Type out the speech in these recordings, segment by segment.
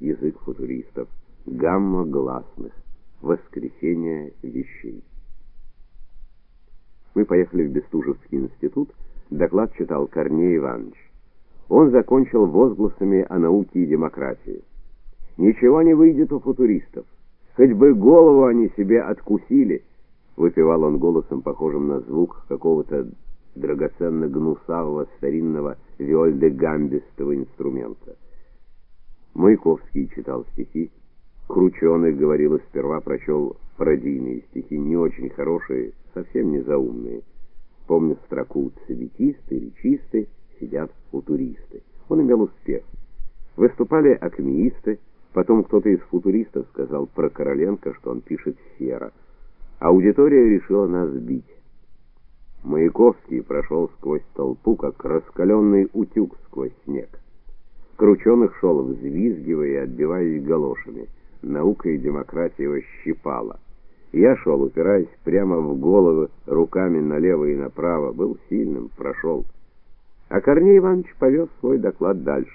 язык футуристов, гамма гласных, воскресение вещей. Мы поехали в Бестужевский институт, доклад читал Корней Иванович. Он закончил возгласами о науке и демократии. Ничего не выйдет у футуристов. Хоть бы голову они себе откусили, выпевал он голосом, похожим на звук какого-то драгоценно гнусавого старинного виоль-де-гамбистого инструмента. Маяковский читал стихи, Крученый говорил и сперва прочел пародийные стихи, не очень хорошие, совсем не заумные. Помню строку «Цветисты, речисты, сидят футуристы». Он имел успех. Выступали акмеисты, потом кто-то из футуристов сказал про Короленко, что он пишет серо. Аудитория решила нас бить. Маяковский прошел сквозь толпу, как раскаленный утюг сквозь снег. Крученых шел, взвизгивая и отбиваясь галошами. Наука и демократия его щипала. Я шел, упираясь прямо в головы, руками налево и направо, был сильным, прошел. А Корней Иванович повез свой доклад дальше.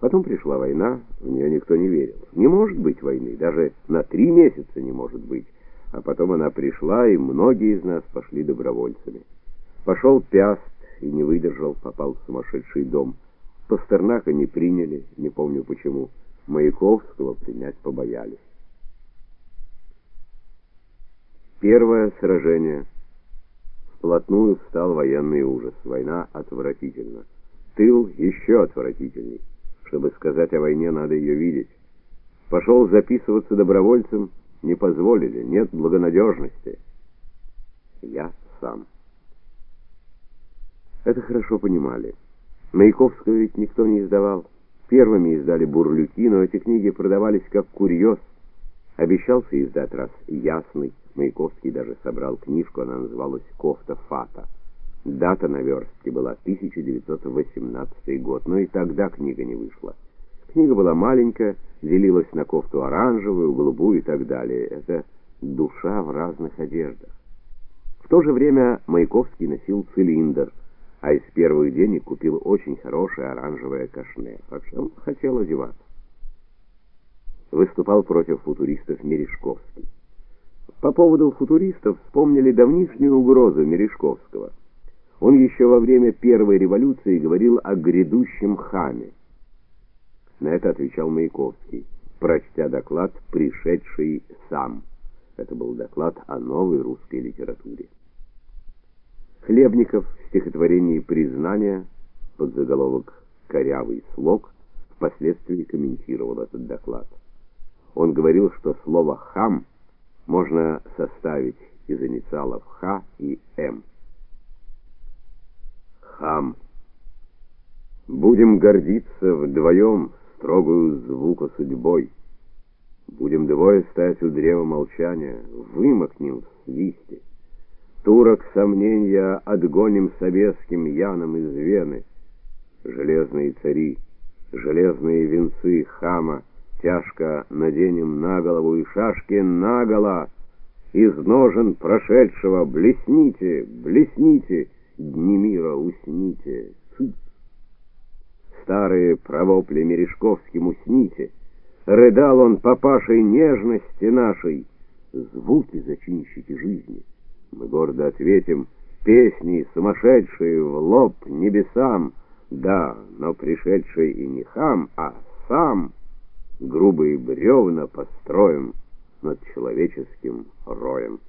Потом пришла война, в нее никто не верил. Не может быть войны, даже на три месяца не может быть. А потом она пришла, и многие из нас пошли добровольцами. Пошел Пяст и не выдержал, попал в сумасшедший дом. Пастернака не приняли, не помню почему. Маяковского принять побоялись. Первое сражение. Вплотную встал военный ужас. Война отвратительна. Тыл еще отвратительней. Чтобы сказать о войне, надо ее видеть. Пошел записываться добровольцем, не позволили, нет благонадежности. Я сам. Это хорошо понимали. Маяковского ведь никто не издавал. Первыми издали бурлюки, но эти книги продавались как курьез. Обещался издать раз Ясный. Маяковский даже собрал книжку, она называлась «Кофта Фата». Дата на верстке была 1918 год, но и тогда книга не вышла. Книга была маленькая, делилась на кофту оранжевую, голубую и так далее. Это душа в разных одеждах. В то же время Маяковский носил цилиндр, а из первых денег купил очень хорошее оранжевое кашне. Вообще хотел одеваться. Выступал против футуристов Мережковский. По поводу футуристов вспомнили давнишнюю угрозу Мережковского. Он еще во время первой революции говорил о грядущем хаме. На это отвечал Маяковский, прочтя доклад, пришедший сам. Это был доклад о новой русской литературе. Хлебников в стихотворении «Признание» под заголовок «Корявый слог» впоследствии комментировал этот доклад. Он говорил, что слово «хам» можно составить из инициалов «Х» и «М». Хам. Будем гордиться вдвоем строгую звука судьбой. Будем двое стоять у древа молчания, вымокнем в свисте. Турок сомнения отгоним советским янам из Вены. Железные цари, железные венцы хама тяжко наденем на голову и шашки наголо. Из ножен прошедшего блесните, блесните, дни мира усните. Цыц. Старые провопли Мережковским усните. Рыдал он папашей нежности нашей, звуки зачинщики жизни. Мы гордо ответим, песни сумасшедшие в лоб небесам, да, но пришедший и не хам, а сам грубые бревна построим над человеческим роем.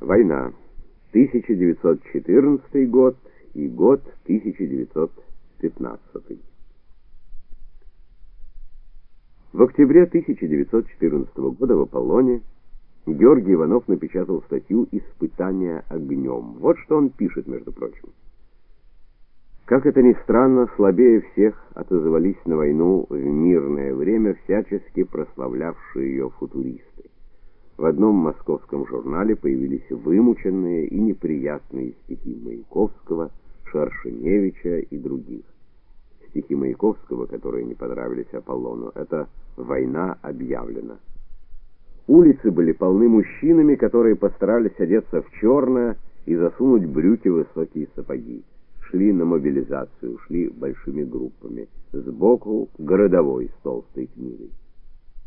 Война. 1914 год и год 1915. В октябре 1914 года в Аполлоне Георгий Иванов напечатал статью «Испытание огнем». Вот что он пишет, между прочим. Как это ни странно, слабее всех отозвались на войну в мирное время всячески прославлявшие ее футуристы. В одном московском журнале появились вымученные и неприятные стихи Маяковского, Шаршеневича и других. Стихи Маяковского, которые не понравились Аполлону, это «Война объявлена». Улицы были полны мужчинами, которые постарались одеться в черное и засунуть брюки в высокие сапоги. шли на мобилизацию, шли большими группами. Сбоку городовой с толстой книгой.